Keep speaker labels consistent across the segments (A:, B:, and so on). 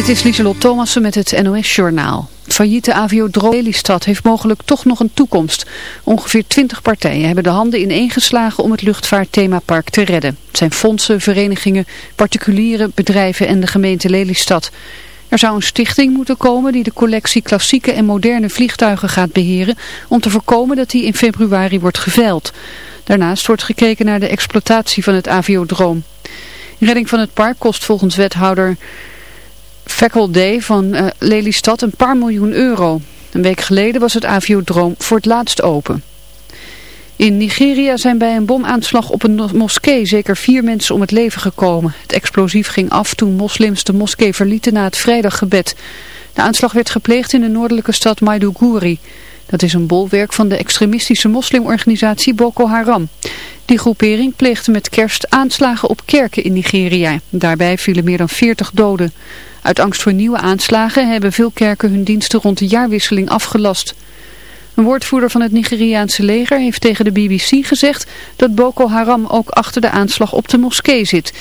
A: Dit is Lieselot Thomassen met het NOS-journaal. Failliete Aviodroom Lelystad heeft mogelijk toch nog een toekomst. Ongeveer twintig partijen hebben de handen ineengeslagen om het luchtvaartthemapark te redden. Het zijn fondsen, verenigingen, particuliere bedrijven en de gemeente Lelystad. Er zou een stichting moeten komen die de collectie klassieke en moderne vliegtuigen gaat beheren... om te voorkomen dat die in februari wordt geveild. Daarnaast wordt gekeken naar de exploitatie van het aviodroom. Redding van het park kost volgens wethouder Fackel Day van uh, Lelystad een paar miljoen euro. Een week geleden was het aviodroom voor het laatst open. In Nigeria zijn bij een bomaanslag op een moskee zeker vier mensen om het leven gekomen. Het explosief ging af toen moslims de moskee verlieten na het vrijdaggebed. De aanslag werd gepleegd in de noordelijke stad Maiduguri. Dat is een bolwerk van de extremistische moslimorganisatie Boko Haram. Die groepering pleegde met kerst aanslagen op kerken in Nigeria. Daarbij vielen meer dan 40 doden. Uit angst voor nieuwe aanslagen hebben veel kerken hun diensten rond de jaarwisseling afgelast. Een woordvoerder van het Nigeriaanse leger heeft tegen de BBC gezegd dat Boko Haram ook achter de aanslag op de moskee zit.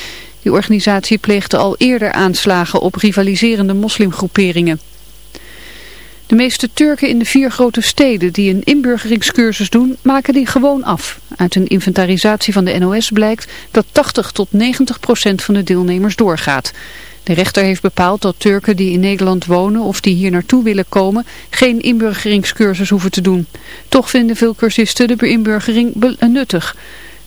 A: Die organisatie pleegde al eerder aanslagen op rivaliserende moslimgroeperingen. De meeste Turken in de vier grote steden die een inburgeringscursus doen, maken die gewoon af. Uit een inventarisatie van de NOS blijkt dat 80 tot 90 procent van de deelnemers doorgaat. De rechter heeft bepaald dat Turken die in Nederland wonen of die hier naartoe willen komen geen inburgeringscursus hoeven te doen. Toch vinden veel cursisten de inburgering nuttig.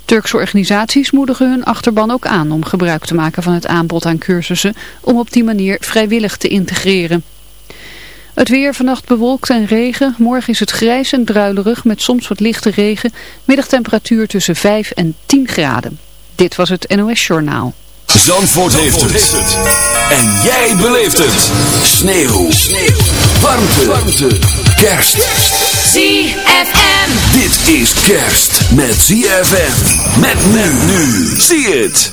A: Turkse organisaties moedigen hun achterban ook aan om gebruik te maken van het aanbod aan cursussen om op die manier vrijwillig te integreren. Het weer vannacht bewolkt en regen. Morgen is het grijs en druilerig met soms wat lichte regen. Middagtemperatuur tussen 5 en 10 graden. Dit was het NOS Journaal.
B: Zandvoort, heeft, het. En jij beleeft het. Sneeuw. Sneeuw. Warmte. Warmte. Kerst.
C: ZFM.
B: Dit is kerst met ZFM. Met men nu. Zie het.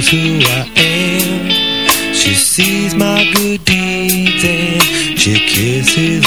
D: Knows who I am She sees my good deeds and she kisses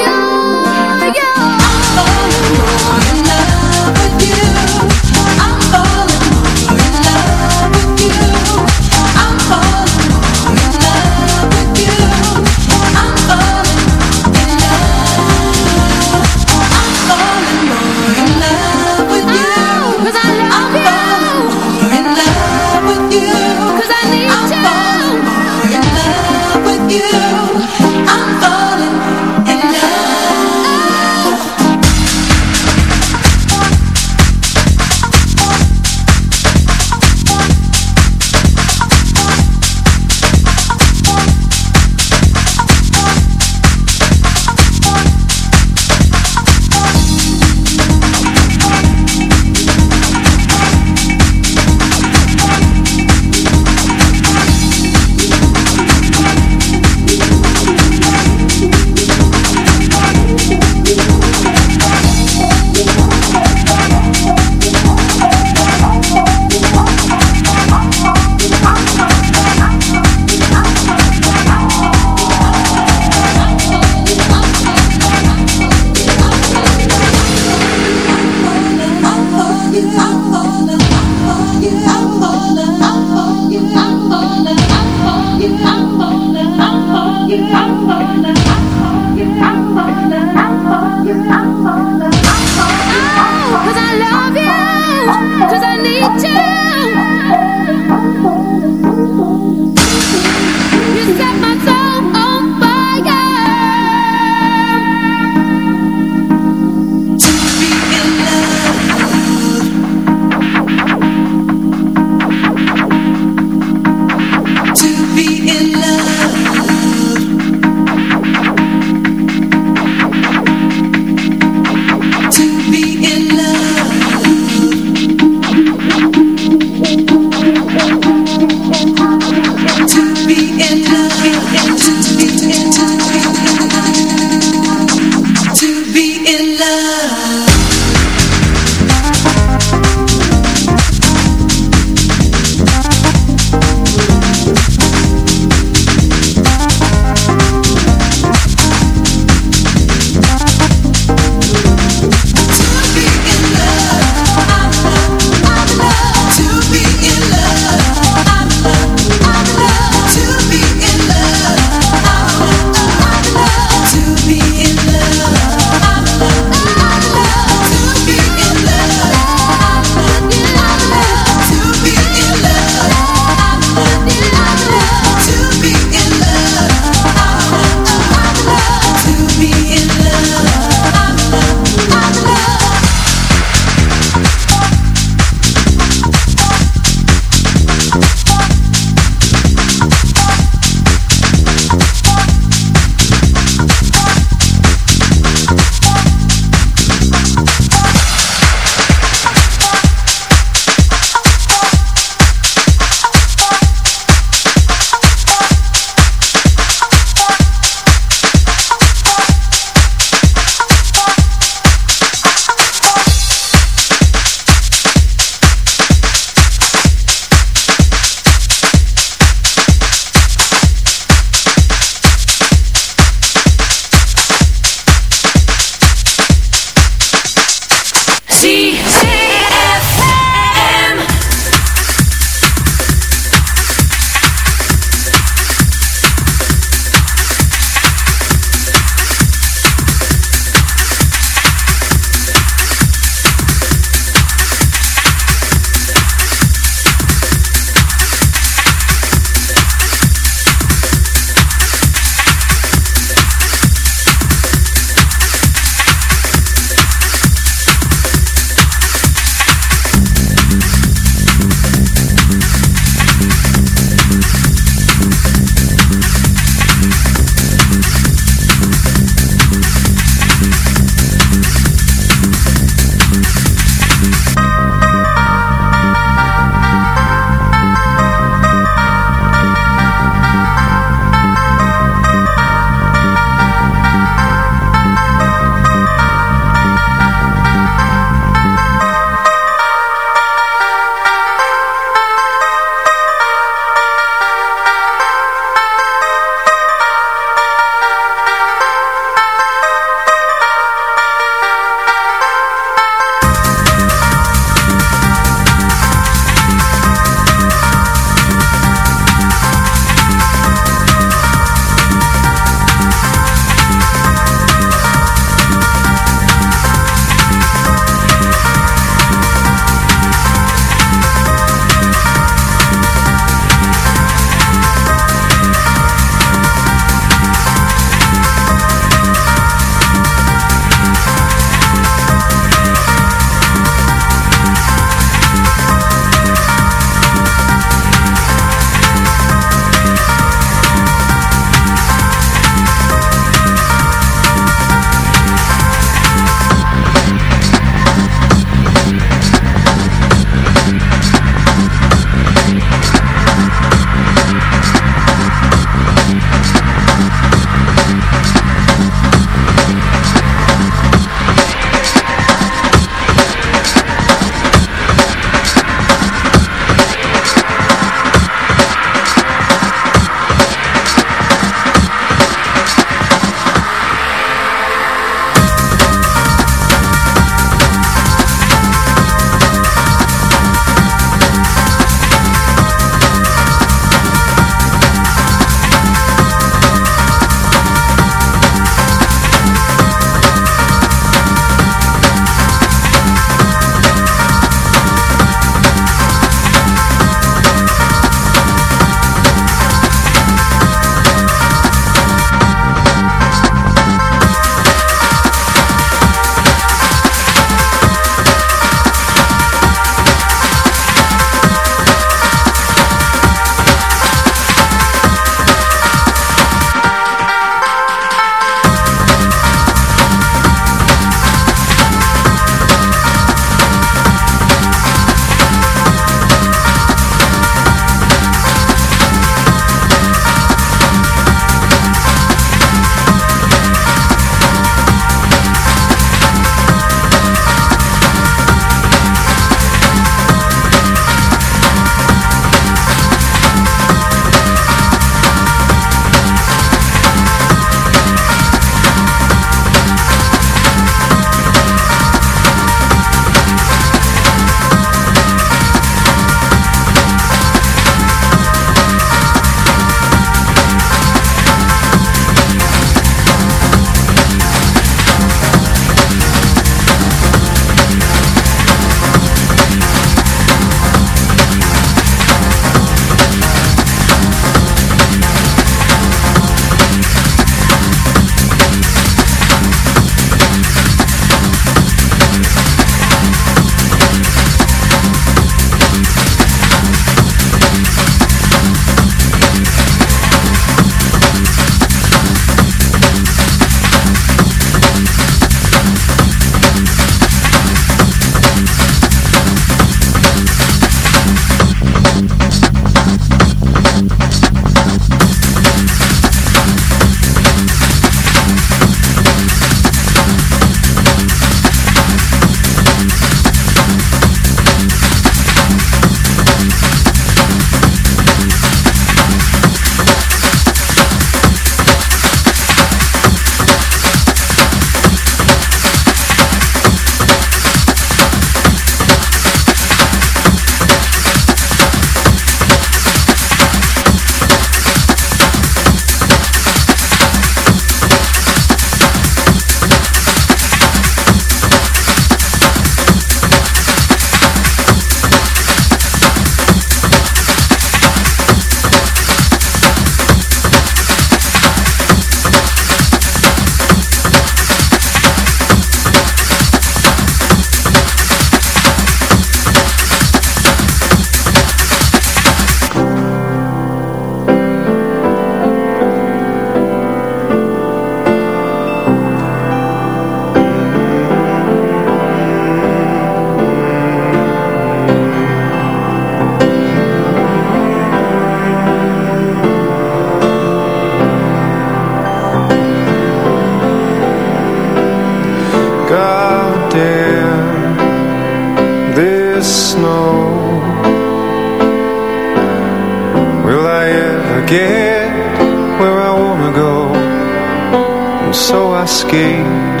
C: So I skated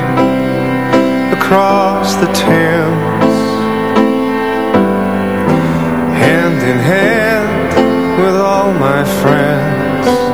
C: across the Thames Hand in hand with all my friends.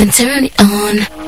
C: then turn it on.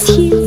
C: it's you.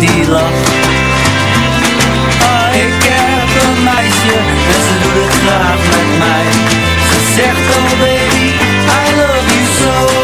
C: die lacht. Oh, ah, ik heb een meisje en ze doet het graag met mij. Ze zegt, oh baby,
E: I love you
F: so.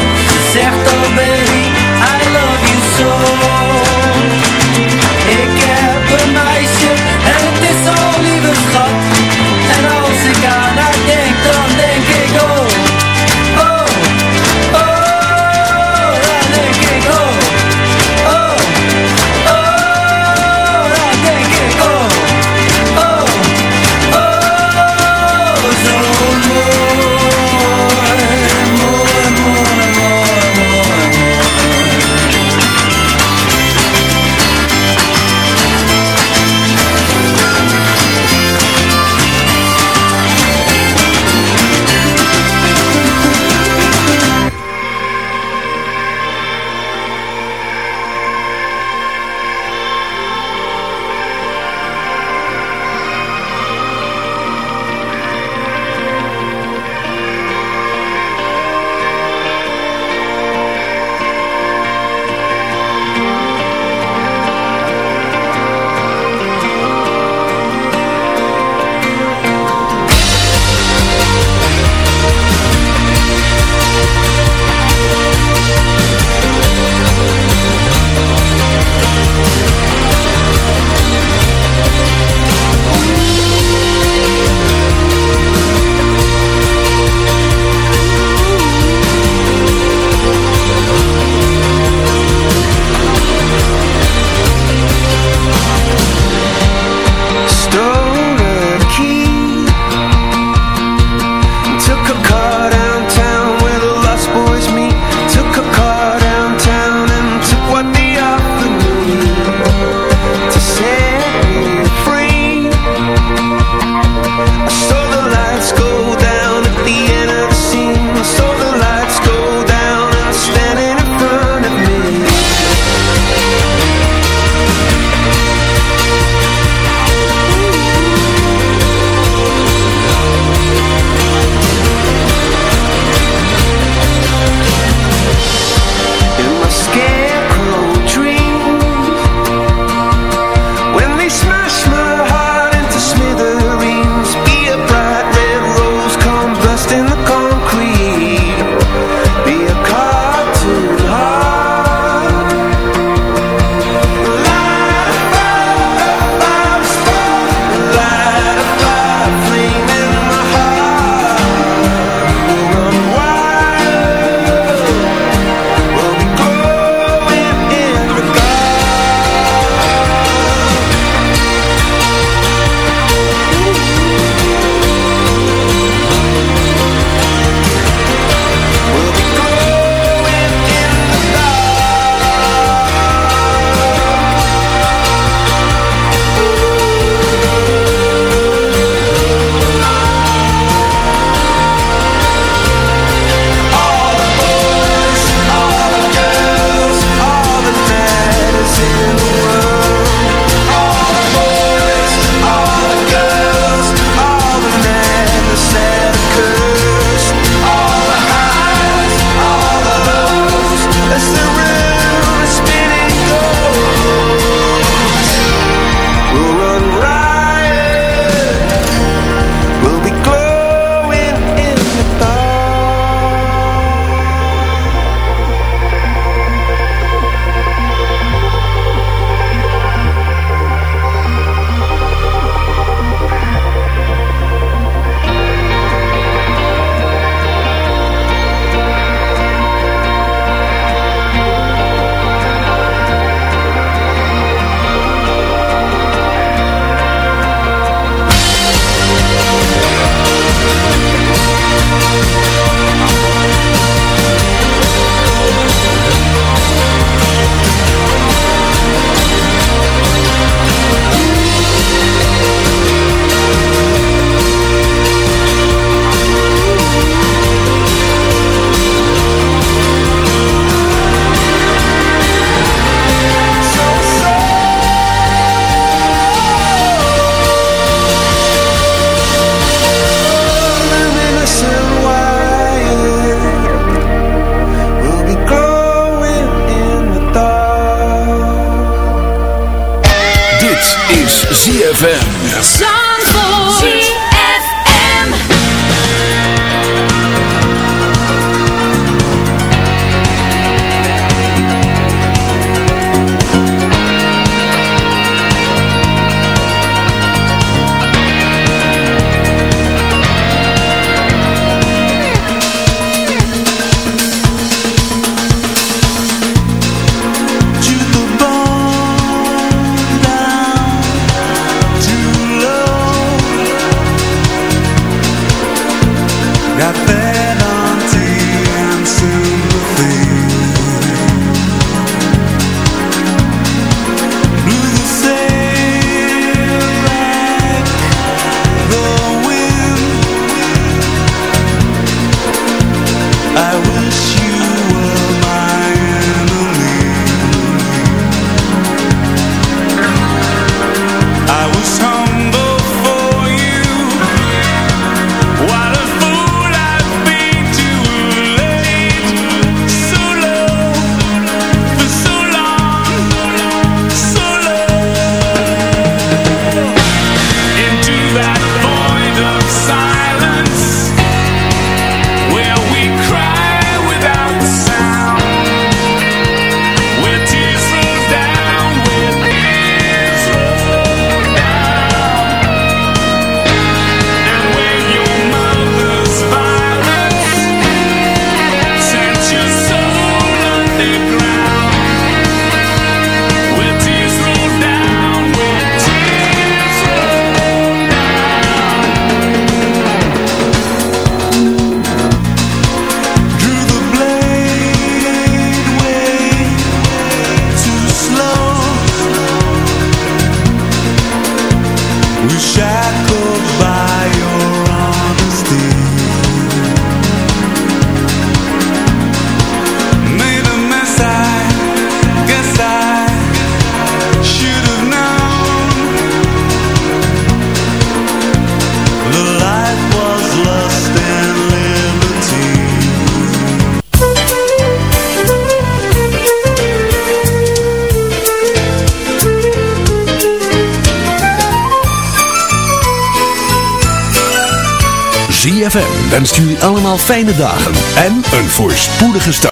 B: fijne dagen en een voorspoedige start.